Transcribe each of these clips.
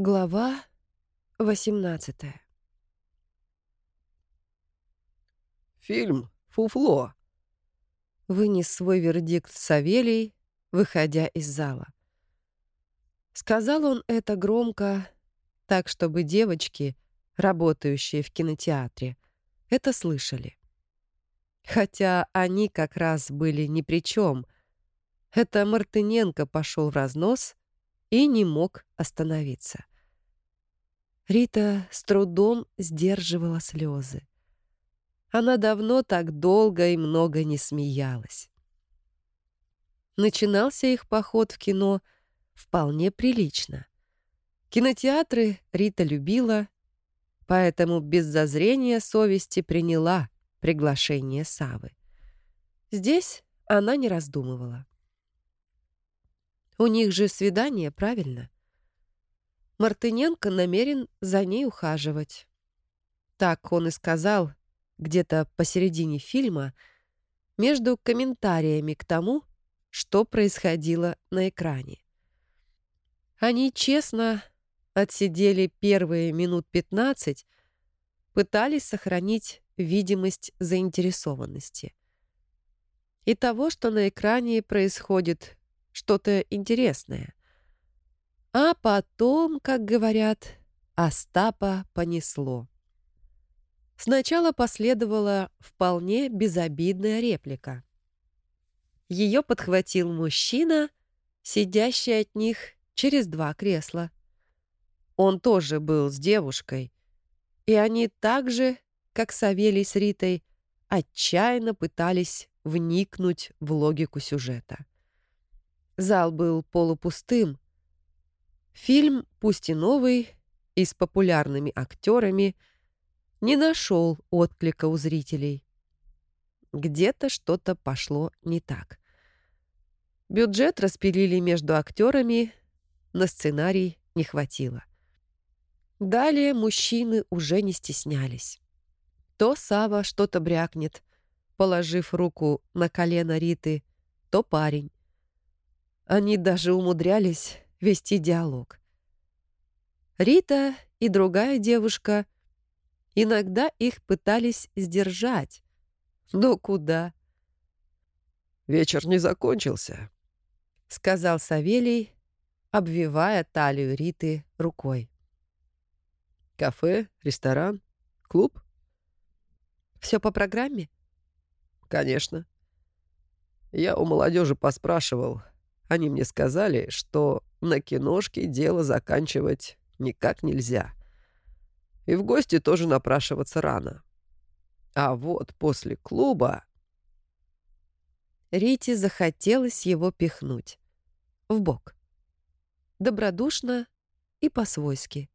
Глава 18 Фильм «Фуфло». Вынес свой вердикт Савелий, выходя из зала. Сказал он это громко, так, чтобы девочки, работающие в кинотеатре, это слышали. Хотя они как раз были ни при чем. Это Мартыненко пошел в разнос и не мог остановиться. Рита с трудом сдерживала слезы. Она давно так долго и много не смеялась. Начинался их поход в кино вполне прилично. Кинотеатры Рита любила, поэтому без зазрения совести приняла приглашение Савы. Здесь она не раздумывала. У них же свидание, правильно? Мартыненко намерен за ней ухаживать. Так он и сказал где-то посередине фильма, между комментариями к тому, что происходило на экране. Они честно отсидели первые минут 15, пытались сохранить видимость заинтересованности. И того, что на экране происходит что-то интересное. А потом, как говорят, Остапа понесло. Сначала последовала вполне безобидная реплика. Ее подхватил мужчина, сидящий от них через два кресла. Он тоже был с девушкой, и они так же, как Савелий с Ритой, отчаянно пытались вникнуть в логику сюжета. Зал был полупустым. Фильм, пусть и новый, и с популярными актерами, не нашел отклика у зрителей. Где-то что-то пошло не так. Бюджет распилили между актерами, на сценарий не хватило. Далее мужчины уже не стеснялись. То Сава что-то брякнет, положив руку на колено Риты, то парень. Они даже умудрялись вести диалог. Рита и другая девушка иногда их пытались сдержать. Но куда? «Вечер не закончился», — сказал Савелий, обвивая талию Риты рукой. «Кафе, ресторан, клуб?» «Все по программе?» «Конечно. Я у молодежи поспрашивал, они мне сказали, что на киношке дело заканчивать никак нельзя. И в гости тоже напрашиваться рано. А вот после клуба... Рите захотелось его пихнуть. В бок. Добродушно и по-свойски.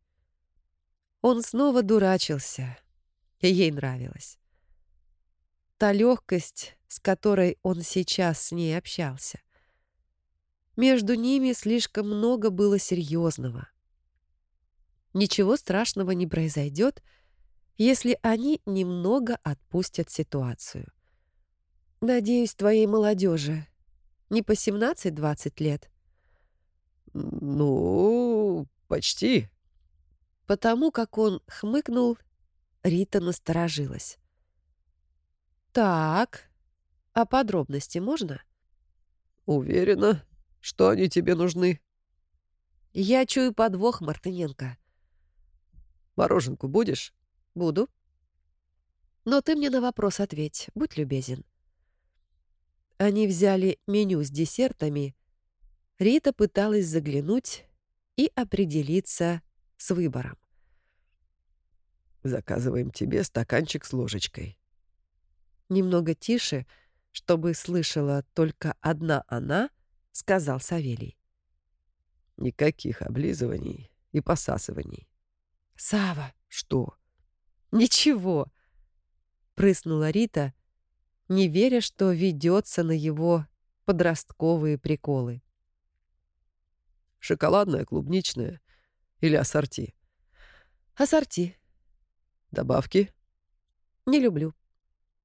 Он снова дурачился, и ей нравилось. Та легкость, с которой он сейчас с ней общался — между ними слишком много было серьезного. Ничего страшного не произойдет, если они немного отпустят ситуацию. Надеюсь, твоей молодежи не по 17-20 лет? Ну, почти. Потому как он хмыкнул, Рита насторожилась. Так, а подробности можно? Уверена, что они тебе нужны?» «Я чую подвох, Мартыненко». «Мороженку будешь?» «Буду». «Но ты мне на вопрос ответь, будь любезен». Они взяли меню с десертами. Рита пыталась заглянуть и определиться с выбором. «Заказываем тебе стаканчик с ложечкой». Немного тише, чтобы слышала только одна она — сказал Савелий. Никаких облизываний и посасываний. Сава, что? Ничего, прыснула Рита, не веря, что ведется на его подростковые приколы. Шоколадное, клубничное или ассорти? Ассорти. Добавки? Не люблю.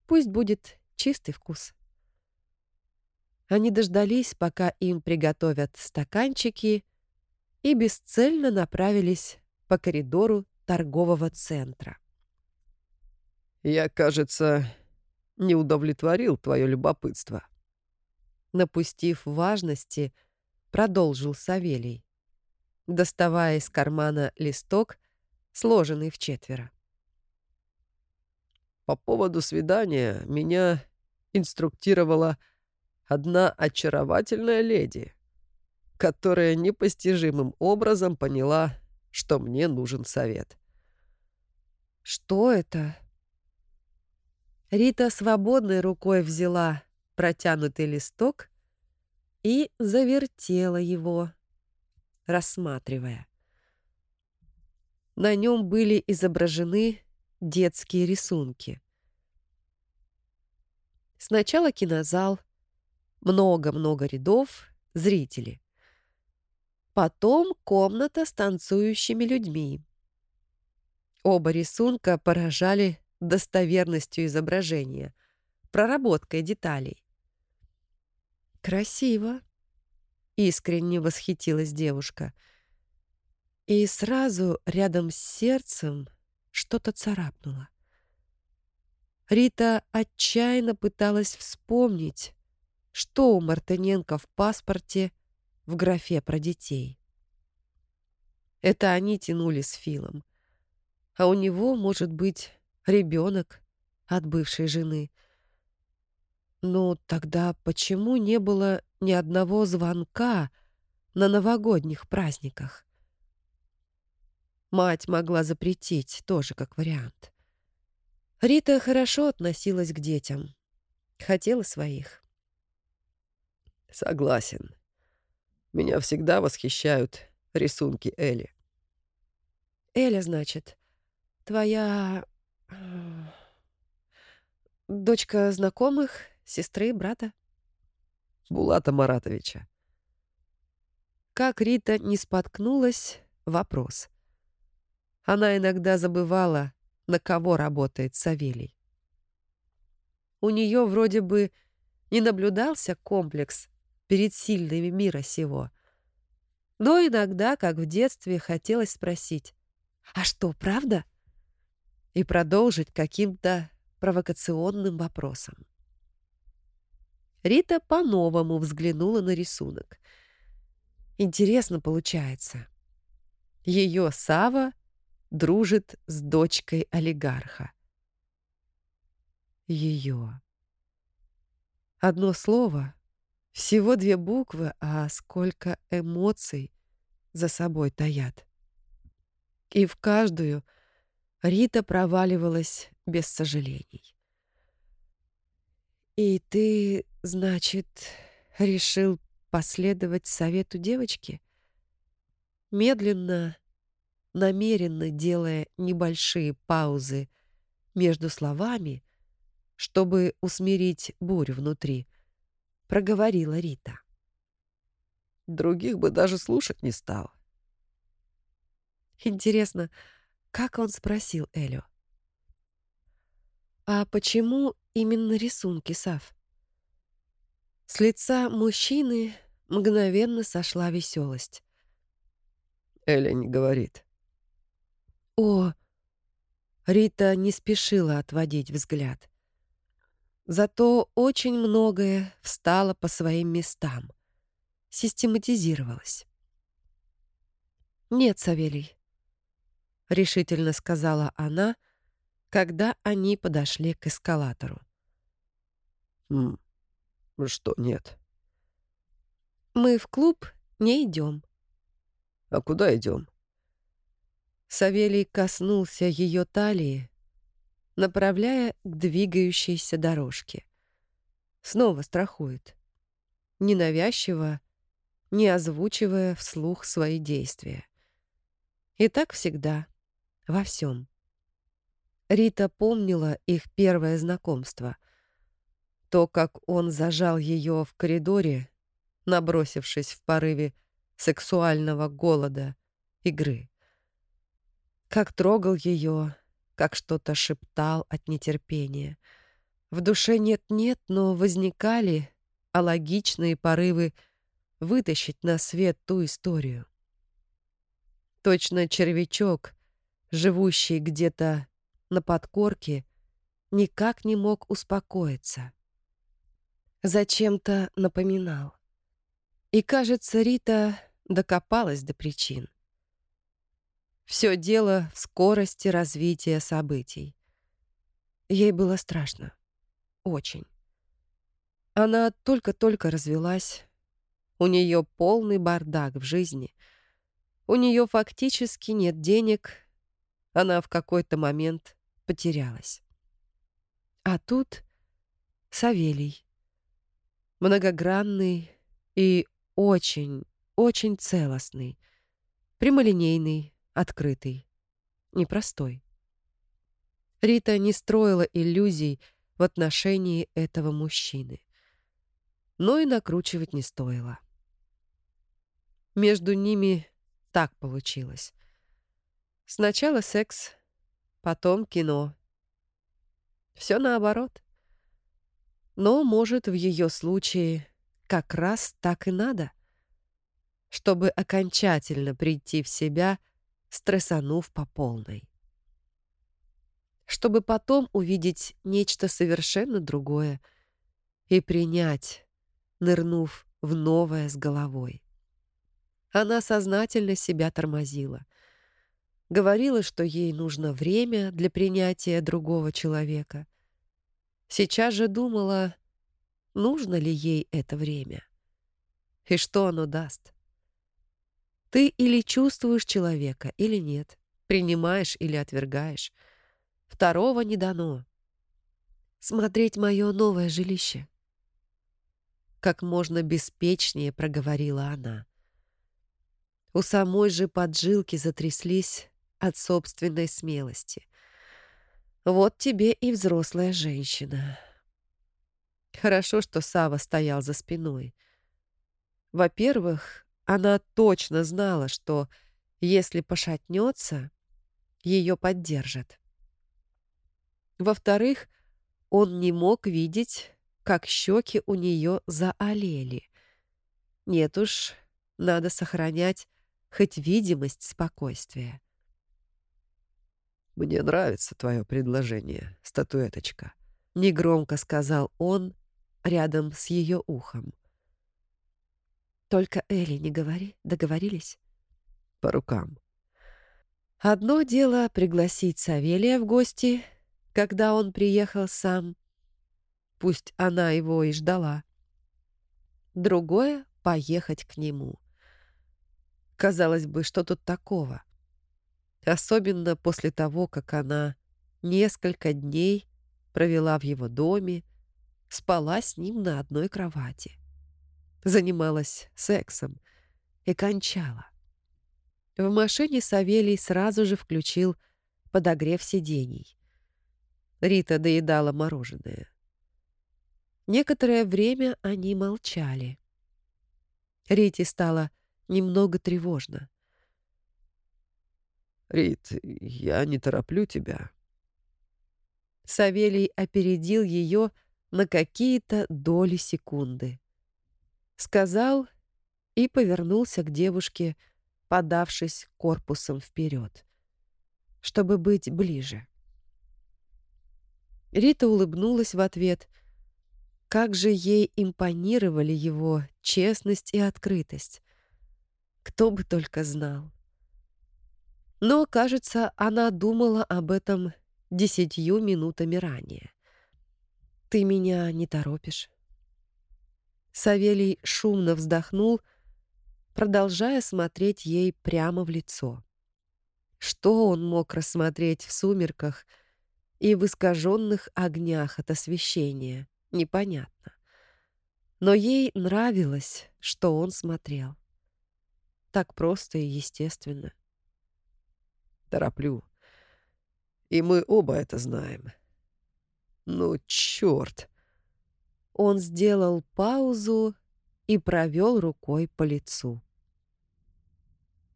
Пусть будет чистый вкус. Они дождались, пока им приготовят стаканчики, и бесцельно направились по коридору торгового центра. «Я, кажется, не удовлетворил твое любопытство». Напустив важности, продолжил Савелий, доставая из кармана листок, сложенный в четверо. По поводу свидания меня инструктировала одна очаровательная леди, которая непостижимым образом поняла, что мне нужен совет. «Что это?» Рита свободной рукой взяла протянутый листок и завертела его, рассматривая. На нем были изображены детские рисунки. Сначала кинозал, много-много рядов, зрители. Потом комната с танцующими людьми. Оба рисунка поражали достоверностью изображения, проработкой деталей. «Красиво!» — искренне восхитилась девушка. И сразу рядом с сердцем что-то царапнуло. Рита отчаянно пыталась вспомнить, что у Мартыненко в паспорте в графе про детей. Это они тянули с Филом. А у него, может быть, ребенок от бывшей жены. Но тогда почему не было ни одного звонка на новогодних праздниках? Мать могла запретить, тоже как вариант. Рита хорошо относилась к детям. Хотела своих. Согласен. Меня всегда восхищают рисунки Эли. Эля, значит, твоя... дочка знакомых, сестры, брата? Булата Маратовича. Как Рита не споткнулась, вопрос. Она иногда забывала, на кого работает Савелий. У нее вроде бы не наблюдался комплекс перед сильными мира сего. Но иногда, как в детстве, хотелось спросить «А что, правда?» и продолжить каким-то провокационным вопросом. Рита по-новому взглянула на рисунок. Интересно получается. Ее Сава дружит с дочкой олигарха. Ее. Одно слово, всего две буквы, а сколько эмоций за собой таят. И в каждую Рита проваливалась без сожалений. «И ты, значит, решил последовать совету девочки?» Медленно, намеренно делая небольшие паузы между словами, чтобы усмирить бурю внутри, проговорила Рита. Других бы даже слушать не стал. Интересно, как он спросил Элю? «А почему именно рисунки, Сав?» С лица мужчины мгновенно сошла веселость. Эля не говорит. «О!» Рита не спешила отводить взгляд. Зато очень многое встало по своим местам, систематизировалось. «Нет, Савелий», — решительно сказала она, когда они подошли к эскалатору. «М что нет?» «Мы в клуб не идем». «А куда идем?» Савелий коснулся ее талии, направляя к двигающейся дорожке. Снова страхует. Ненавязчиво, не озвучивая вслух свои действия. И так всегда, во всем. Рита помнила их первое знакомство. То, как он зажал ее в коридоре, набросившись в порыве сексуального голода, игры как трогал ее, как что-то шептал от нетерпения. В душе нет-нет, но возникали алогичные порывы вытащить на свет ту историю. Точно червячок, живущий где-то на подкорке, никак не мог успокоиться. Зачем-то напоминал. И, кажется, Рита докопалась до причин. Все дело в скорости развития событий. Ей было страшно. Очень. Она только-только развелась. У нее полный бардак в жизни. У нее фактически нет денег. Она в какой-то момент потерялась. А тут Савелий. Многогранный и очень, очень целостный. Прямолинейный, открытый. Непростой. Рита не строила иллюзий в отношении этого мужчины. Но и накручивать не стоило. Между ними так получилось. Сначала секс, потом кино. Все наоборот. Но, может, в ее случае как раз так и надо, чтобы окончательно прийти в себя, стрессанув по полной чтобы потом увидеть нечто совершенно другое и принять, нырнув в новое с головой. Она сознательно себя тормозила. Говорила, что ей нужно время для принятия другого человека. Сейчас же думала, нужно ли ей это время и что оно даст. Ты или чувствуешь человека, или нет, принимаешь или отвергаешь — Второго не дано. Смотреть мое новое жилище. Как можно беспечнее проговорила она. У самой же поджилки затряслись от собственной смелости. Вот тебе и взрослая женщина. Хорошо, что Сава стоял за спиной. Во-первых, она точно знала, что если пошатнется, ее поддержат. Во-вторых, он не мог видеть, как щеки у нее заолели. Нет уж, надо сохранять хоть видимость спокойствия. «Мне нравится твое предложение, статуэточка», — негромко сказал он рядом с ее ухом. «Только Элли не говори, договорились?» «По рукам». Одно дело пригласить Савелия в гости — когда он приехал сам. Пусть она его и ждала. Другое — поехать к нему. Казалось бы, что тут такого? Особенно после того, как она несколько дней провела в его доме, спала с ним на одной кровати, занималась сексом и кончала. В машине Савелий сразу же включил подогрев сидений. Рита доедала мороженое. Некоторое время они молчали. Рите стало немного тревожно. «Рит, я не тороплю тебя». Савелий опередил ее на какие-то доли секунды. Сказал и повернулся к девушке, подавшись корпусом вперед, чтобы быть ближе. Рита улыбнулась в ответ. Как же ей импонировали его честность и открытость. Кто бы только знал. Но, кажется, она думала об этом десятью минутами ранее. «Ты меня не торопишь». Савелий шумно вздохнул, продолжая смотреть ей прямо в лицо. Что он мог рассмотреть в сумерках — и в искаженных огнях от освещения. Непонятно. Но ей нравилось, что он смотрел. Так просто и естественно. Тороплю. И мы оба это знаем. Ну, черт! Он сделал паузу и провел рукой по лицу.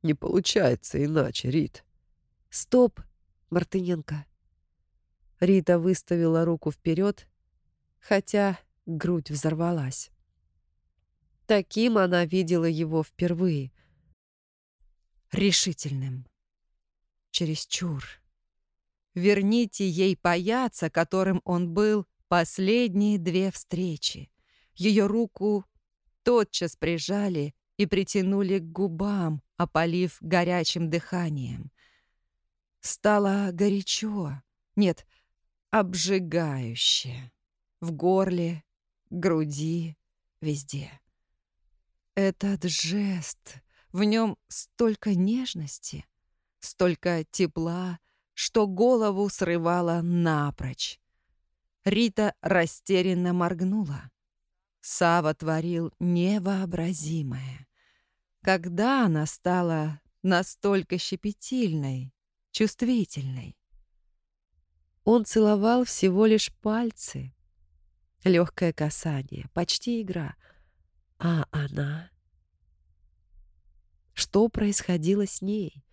Не получается иначе, Рит. Стоп, Мартыненко. Рита выставила руку вперед, хотя грудь взорвалась. Таким она видела его впервые. решительным. Чересчур. Верните ей паяца, которым он был последние две встречи. Ее руку тотчас прижали и притянули к губам, опалив горячим дыханием. Стало горячо, нет, обжигающе. В горле, груди, везде. Этот жест, в нем столько нежности, столько тепла, что голову срывало напрочь. Рита растерянно моргнула. Сава творил невообразимое. Когда она стала настолько щепетильной, чувствительной? Он целовал всего лишь пальцы. Легкое касание, почти игра. А она... Что происходило с ней?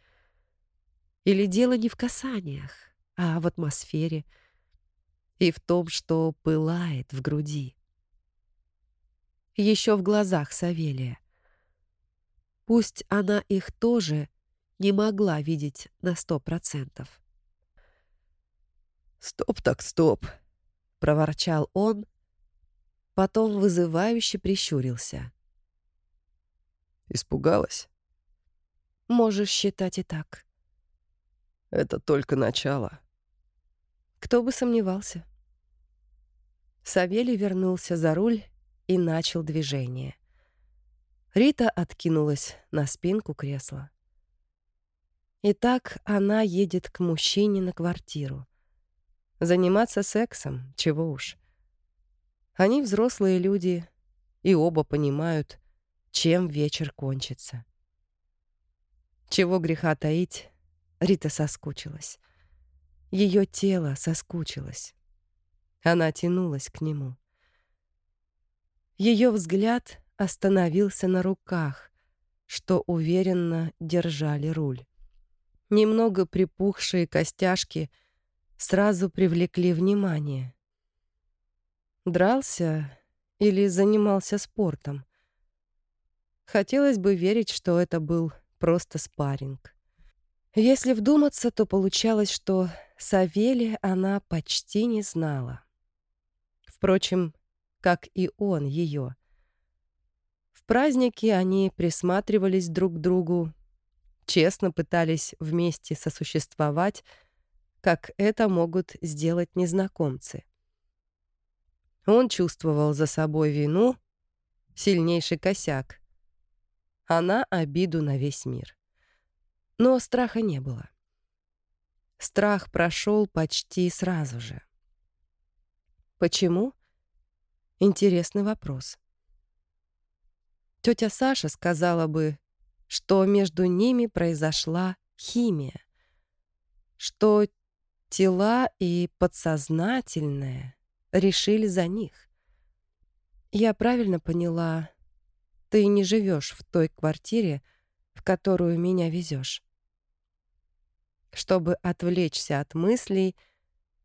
Или дело не в касаниях, а в атмосфере и в том, что пылает в груди? Еще в глазах Савелия. Пусть она их тоже не могла видеть на сто процентов. «Стоп так стоп!» — проворчал он, потом вызывающе прищурился. «Испугалась?» «Можешь считать и так». «Это только начало». Кто бы сомневался. Савелий вернулся за руль и начал движение. Рита откинулась на спинку кресла. Итак, она едет к мужчине на квартиру. Заниматься сексом, чего уж. Они взрослые люди, и оба понимают, чем вечер кончится. Чего греха таить, Рита соскучилась. Ее тело соскучилось. Она тянулась к нему. Ее взгляд остановился на руках, что уверенно держали руль. Немного припухшие костяшки сразу привлекли внимание. Дрался или занимался спортом? Хотелось бы верить, что это был просто спарринг. Если вдуматься, то получалось, что Савелия она почти не знала. Впрочем, как и он ее. В праздники они присматривались друг к другу, честно пытались вместе сосуществовать, как это могут сделать незнакомцы. Он чувствовал за собой вину, сильнейший косяк. Она обиду на весь мир. Но страха не было. Страх прошел почти сразу же. Почему? Интересный вопрос. Тетя Саша сказала бы, что между ними произошла химия, что тела и подсознательное решили за них. Я правильно поняла, ты не живешь в той квартире, в которую меня везешь. Чтобы отвлечься от мыслей,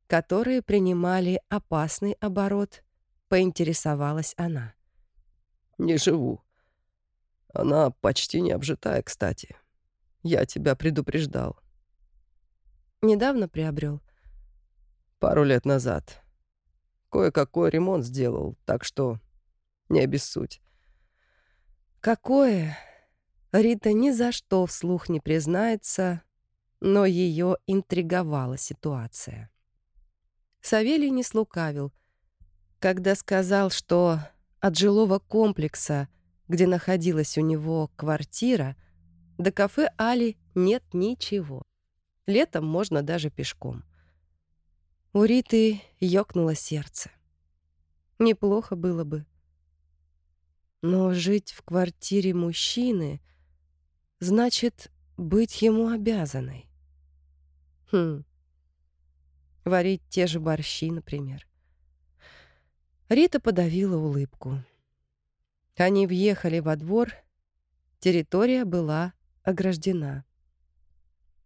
которые принимали опасный оборот, поинтересовалась она. «Не живу. Она почти не обжитая, кстати. Я тебя предупреждал». «Недавно приобрел?» «Пару лет назад. Кое-какой ремонт сделал, так что не обессудь». «Какое?» Рита ни за что вслух не признается, но ее интриговала ситуация. Савелий не слукавил — когда сказал, что от жилого комплекса, где находилась у него квартира, до кафе Али нет ничего. Летом можно даже пешком. У Риты ёкнуло сердце. Неплохо было бы. Но жить в квартире мужчины значит быть ему обязанной. Хм. Варить те же борщи, например. Рита подавила улыбку. Они въехали во двор. Территория была ограждена.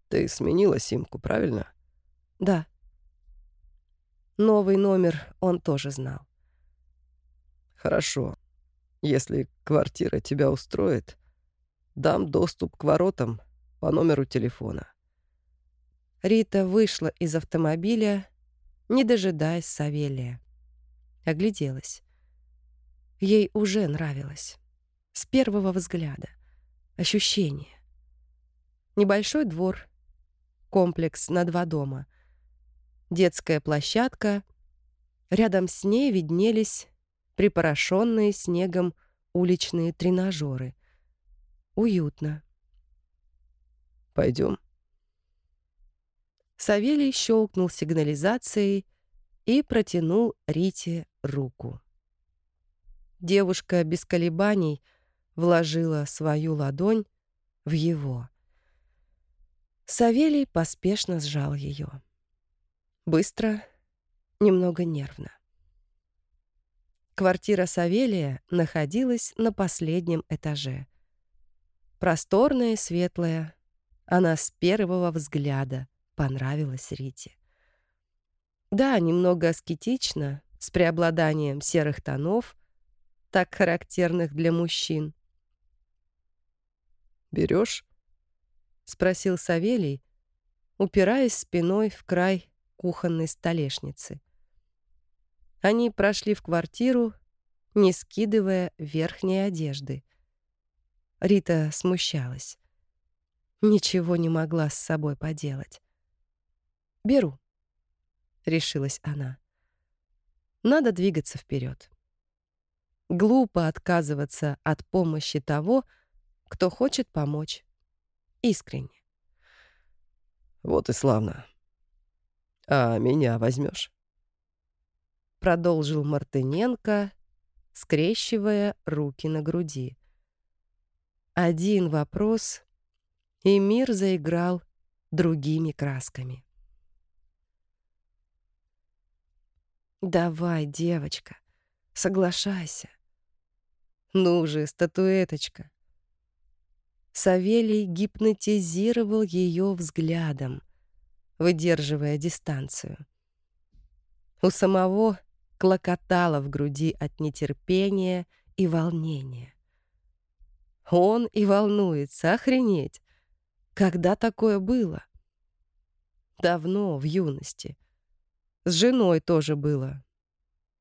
«Ты сменила симку, правильно?» «Да». Новый номер он тоже знал. «Хорошо. Если квартира тебя устроит, дам доступ к воротам по номеру телефона. Рита вышла из автомобиля, не дожидаясь Савелия. Огляделась. Ей уже нравилось. С первого взгляда. Ощущение. Небольшой двор. Комплекс на два дома. Детская площадка. Рядом с ней виднелись припорошенные снегом уличные тренажеры. Уютно. Пойдем. Савелий щелкнул сигнализацией и протянул Рите руку. Девушка без колебаний вложила свою ладонь в его. Савелий поспешно сжал ее. Быстро, немного нервно. Квартира Савелия находилась на последнем этаже. Просторная и светлая, она с первого взгляда понравилась Рите. Да, немного аскетично, с преобладанием серых тонов, так характерных для мужчин. «Берешь?» — спросил Савелий, упираясь спиной в край кухонной столешницы. Они прошли в квартиру, не скидывая верхней одежды. Рита смущалась. Ничего не могла с собой поделать. «Беру», — решилась она. «Надо двигаться вперед. Глупо отказываться от помощи того, кто хочет помочь. Искренне. Вот и славно. А меня возьмешь? Продолжил Мартыненко, скрещивая руки на груди. Один вопрос, и мир заиграл другими красками. «Давай, девочка, соглашайся. Ну же, статуэточка». Савелий гипнотизировал ее взглядом, выдерживая дистанцию. У самого клокотало в груди от нетерпения и волнения. Он и волнуется, охренеть. Когда такое было? Давно, в юности. С женой тоже было.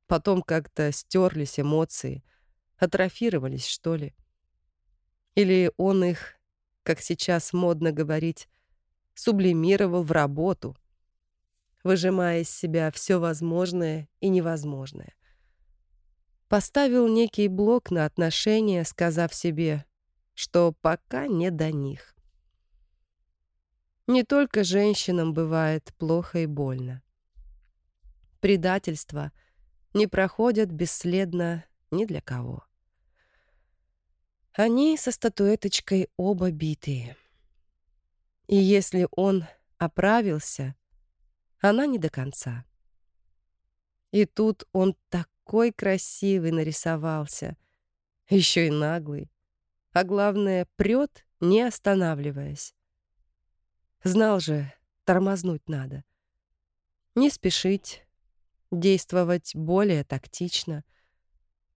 Потом как-то стерлись эмоции, атрофировались, что ли. Или он их, как сейчас модно говорить, сублимировал в работу, выжимая из себя все возможное и невозможное. Поставил некий блок на отношения, сказав себе, что пока не до них. Не только женщинам бывает плохо и больно. Предательства не проходят бесследно ни для кого. Они со статуэточкой оба битые. И если он оправился, она не до конца. И тут он такой красивый нарисовался, еще и наглый, а главное, прет, не останавливаясь. Знал же, тормознуть надо. Не спешить, действовать более тактично,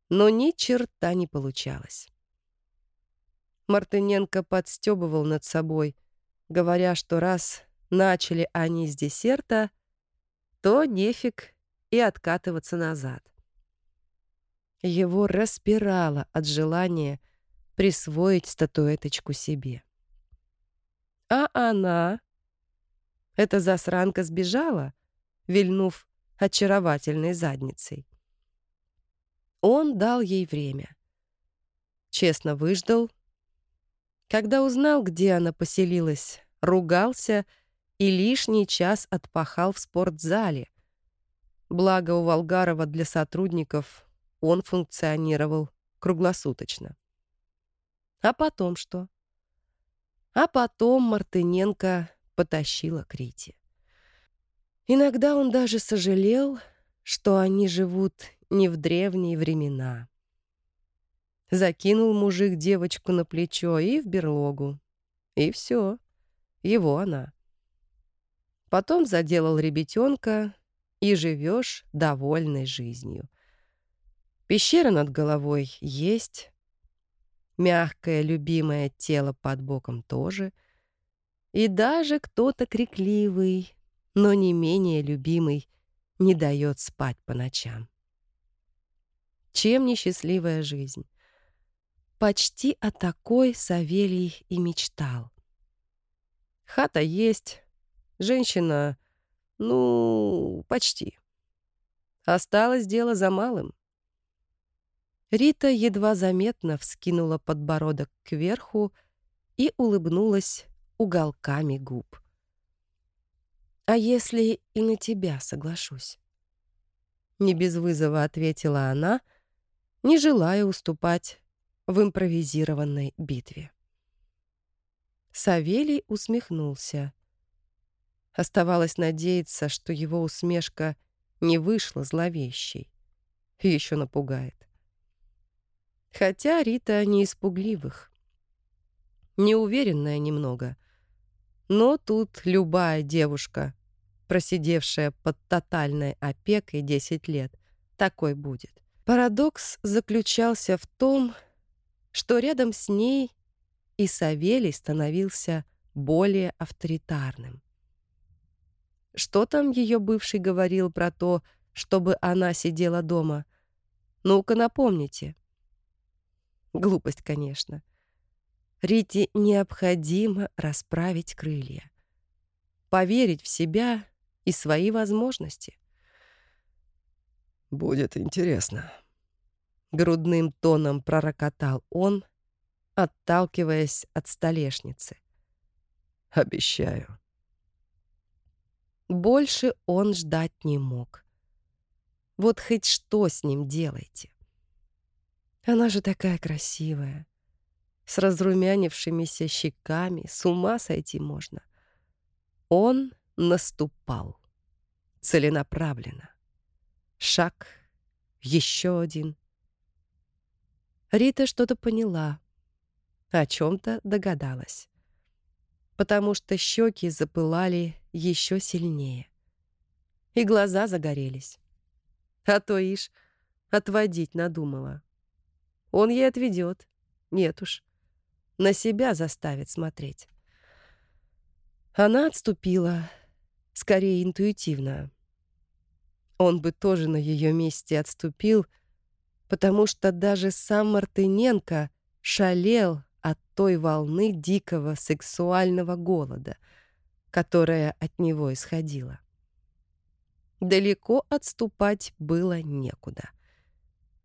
но ни черта не получалось. Мартыненко подстебывал над собой, говоря, что раз начали они с десерта, то нефиг и откатываться назад. Его распирало от желания присвоить статуэточку себе. А она... Эта засранка сбежала, вильнув очаровательной задницей. Он дал ей время. Честно выждал, когда узнал, где она поселилась, ругался и лишний час отпахал в спортзале. Благо у Волгарова для сотрудников он функционировал круглосуточно. А потом что? А потом Мартыненко потащила к Рите. Иногда он даже сожалел, что они живут не в древние времена. Закинул мужик девочку на плечо и в берлогу. И все. Его она. Потом заделал ребятенка, и живешь довольной жизнью. Пещера над головой есть, мягкое любимое тело под боком тоже, И даже кто-то крикливый, но не менее любимый, не дает спать по ночам. Чем несчастливая жизнь? Почти о такой Савелий и мечтал. Хата есть, женщина, ну, почти. Осталось дело за малым. Рита едва заметно вскинула подбородок кверху и улыбнулась уголками губ. «А если и на тебя соглашусь?» Не без вызова ответила она, не желая уступать в импровизированной битве. Савелий усмехнулся. Оставалось надеяться, что его усмешка не вышла зловещей. Еще напугает. Хотя Рита не испугливых. Неуверенная немного. Но тут любая девушка, просидевшая под тотальной опекой 10 лет, такой будет. Парадокс заключался в том, что рядом с ней и Савелий становился более авторитарным. Что там ее бывший говорил про то, чтобы она сидела дома? Ну-ка напомните. Глупость, конечно. Рите необходимо расправить крылья. Поверить в себя и свои возможности. «Будет интересно», — грудным тоном пророкотал он, отталкиваясь от столешницы. «Обещаю». Больше он ждать не мог. Вот хоть что с ним делайте. Она же такая красивая. С разрумянившимися щеками, с ума сойти можно. Он наступал. Целенаправленно. Шаг, еще один. Рита что-то поняла. О чем-то догадалась. Потому что щеки запылали еще сильнее. И глаза загорелись. А то ишь, отводить надумала. Он ей отведет. Нет уж. На себя заставит смотреть. Она отступила, скорее интуитивно. Он бы тоже на ее месте отступил, потому что даже сам Мартыненко шалел от той волны дикого сексуального голода, которая от него исходила. Далеко отступать было некуда —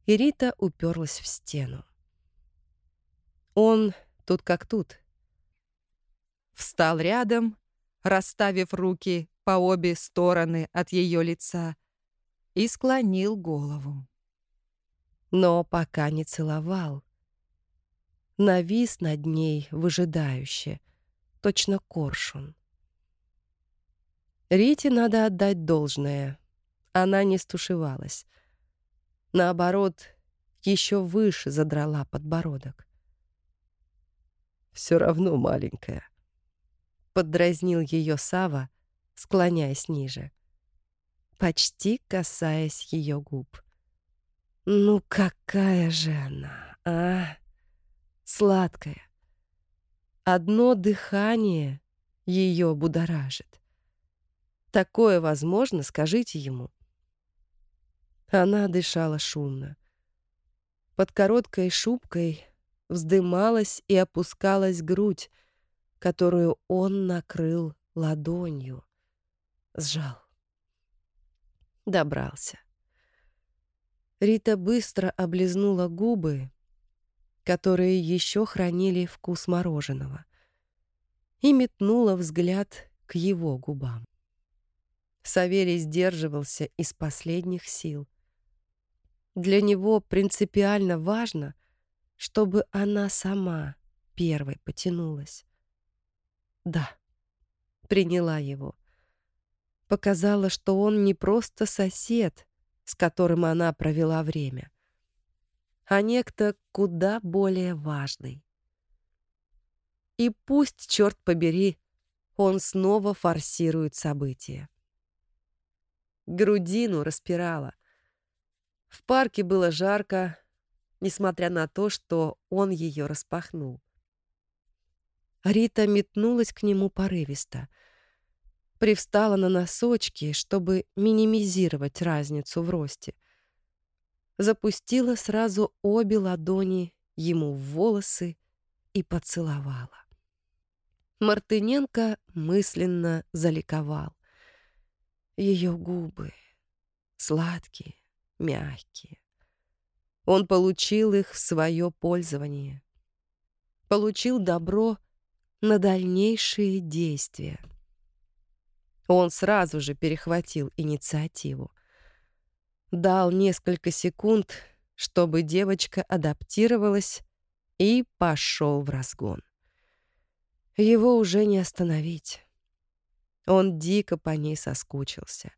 и Рита уперлась в стену. Он тут как тут. Встал рядом, расставив руки по обе стороны от ее лица, и склонил голову. Но пока не целовал. Навис над ней выжидающе, точно коршун. Рите надо отдать должное. Она не стушевалась. Наоборот, еще выше задрала подбородок. Все равно маленькая. Поддразнил ее Сава, склоняясь ниже, почти касаясь ее губ. Ну какая же она, а? Сладкая. Одно дыхание ее будоражит. Такое возможно, скажите ему. Она дышала шумно. Под короткой шубкой вздымалась и опускалась грудь, которую он накрыл ладонью. Сжал. Добрался. Рита быстро облизнула губы, которые еще хранили вкус мороженого, и метнула взгляд к его губам. Савелий сдерживался из последних сил. Для него принципиально важно, чтобы она сама первой потянулась. Да, приняла его. Показала, что он не просто сосед, с которым она провела время, а некто куда более важный. И пусть, черт побери, он снова форсирует события. Грудину распирала — в парке было жарко, несмотря на то, что он ее распахнул. Рита метнулась к нему порывисто. Привстала на носочки, чтобы минимизировать разницу в росте. Запустила сразу обе ладони ему в волосы и поцеловала. Мартыненко мысленно заликовал. Ее губы сладкие, мягкие. Он получил их в свое пользование. Получил добро на дальнейшие действия. Он сразу же перехватил инициативу. Дал несколько секунд, чтобы девочка адаптировалась и пошел в разгон. Его уже не остановить. Он дико по ней соскучился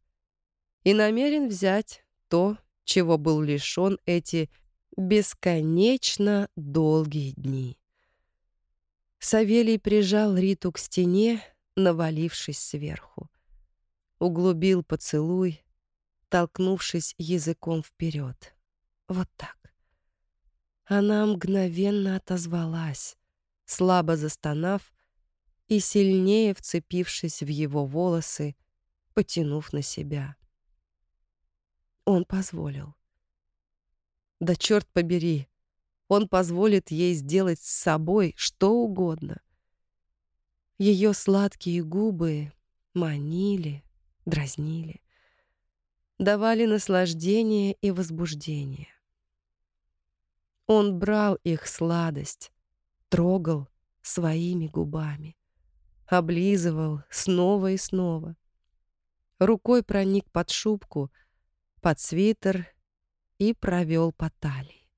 и намерен взять то, чего был лишен эти бесконечно долгие дни. Савелий прижал Риту к стене, навалившись сверху. Углубил поцелуй, толкнувшись языком вперед. Вот так. Она мгновенно отозвалась, слабо застонав и сильнее вцепившись в его волосы, потянув на себя. Он позволил. Да черт побери, он позволит ей сделать с собой что угодно. Ее сладкие губы манили, дразнили, давали наслаждение и возбуждение. Он брал их сладость, трогал своими губами, облизывал снова и снова. Рукой проник под шубку, под свитер и провел по талии.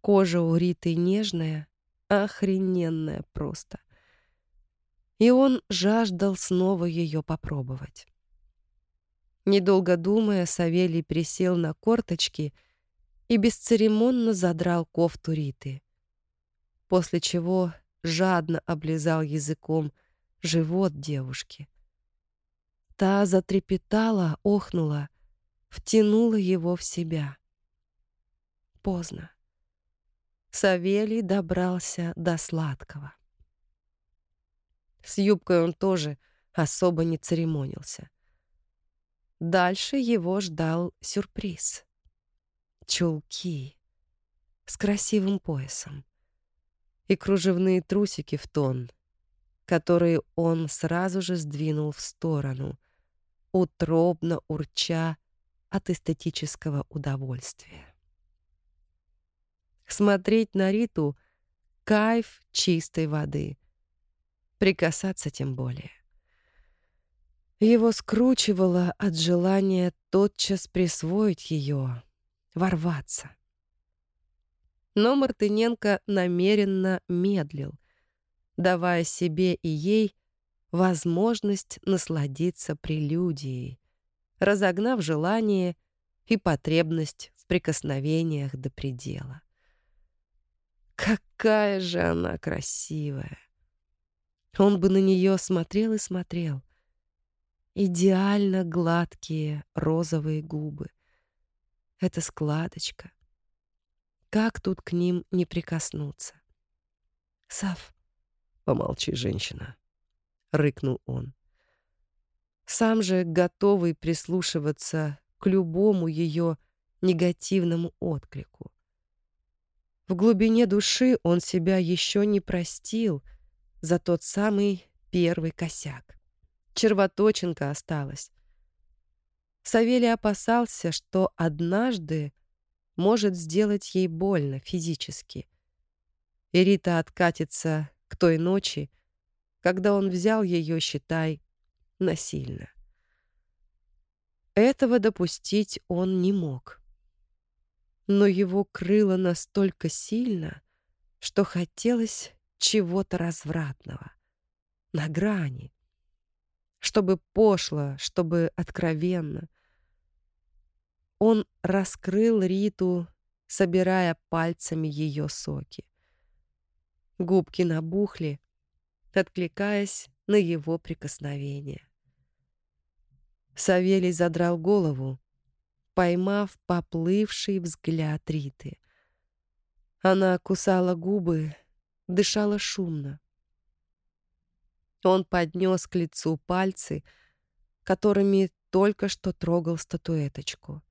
Кожа у Риты нежная, охрененная просто. И он жаждал снова ее попробовать. Недолго думая, Савелий присел на корточки и бесцеремонно задрал кофту Риты, после чего жадно облизал языком живот девушки. Та затрепетала, охнула, втянула его в себя. Поздно. Савелий добрался до сладкого. С юбкой он тоже особо не церемонился. Дальше его ждал сюрприз. Чулки с красивым поясом и кружевные трусики в тон, которые он сразу же сдвинул в сторону, утробно урча от эстетического удовольствия. Смотреть на Риту — кайф чистой воды. Прикасаться тем более. Его скручивало от желания тотчас присвоить ее, ворваться. Но Мартыненко намеренно медлил, давая себе и ей возможность насладиться прелюдией, разогнав желание и потребность в прикосновениях до предела. Какая же она красивая! Он бы на нее смотрел и смотрел. Идеально гладкие розовые губы. Это складочка. Как тут к ним не прикоснуться? Сав, помолчи, женщина, рыкнул он. Сам же готовый прислушиваться к любому ее негативному отклику. В глубине души он себя еще не простил за тот самый первый косяк. Червоточинка осталась. Савелий опасался, что однажды может сделать ей больно физически. И Рита откатится к той ночи, когда он взял ее, считай, насильно. Этого допустить он не мог но его крыло настолько сильно, что хотелось чего-то развратного, на грани, чтобы пошло, чтобы откровенно. Он раскрыл Риту, собирая пальцами ее соки. Губки набухли, откликаясь на его прикосновение. Савелий задрал голову, поймав поплывший взгляд Риты. Она кусала губы, дышала шумно, Он поднес к лицу пальцы, которыми только что трогал статуэточку.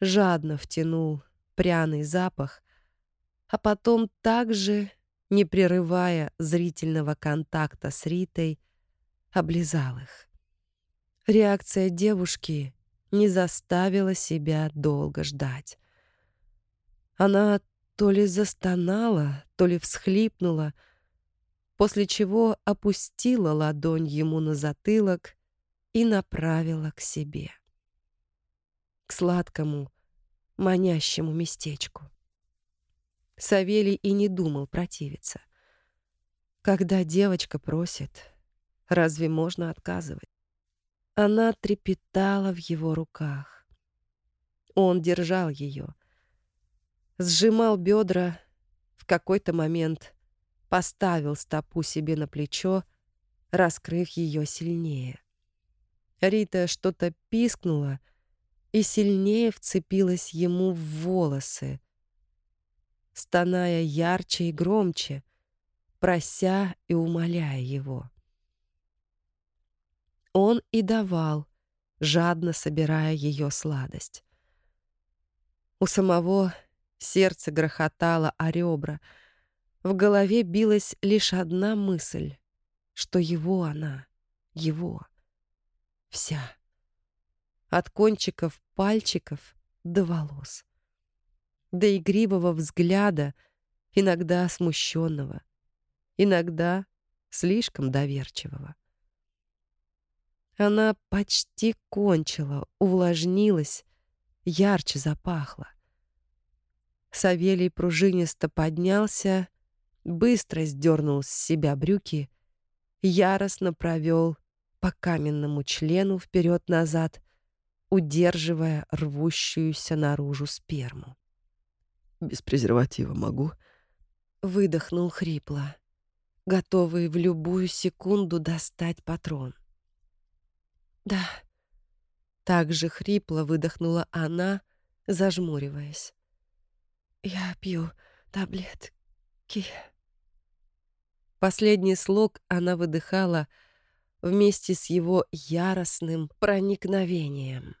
Жадно втянул пряный запах, а потом также, не прерывая зрительного контакта с Ритой, облизал их. Реакция девушки не заставила себя долго ждать. Она то ли застонала, то ли всхлипнула, после чего опустила ладонь ему на затылок и направила к себе. К сладкому, манящему местечку. Савелий и не думал противиться. Когда девочка просит, разве можно отказывать? Она трепетала в его руках. Он держал ее, сжимал бедра, в какой-то момент поставил стопу себе на плечо, раскрыв ее сильнее. Рита что-то пискнула и сильнее вцепилась ему в волосы, стоная ярче и громче, прося и умоляя его. Он и давал, жадно собирая ее сладость. У самого сердце грохотало о ребра. В голове билась лишь одна мысль, что его она, его, вся. От кончиков пальчиков до волос. До игривого взгляда, иногда смущенного, иногда слишком доверчивого. Она почти кончила, увлажнилась, ярче запахла. Савелий пружинисто поднялся, быстро сдернул с себя брюки, яростно провел по каменному члену вперед-назад, удерживая рвущуюся наружу сперму. «Без презерватива могу?» Выдохнул хрипло, готовый в любую секунду достать патрон. «Да». Так же хрипло выдохнула она, зажмуриваясь. «Я пью таблетки». Последний слог она выдыхала вместе с его яростным проникновением.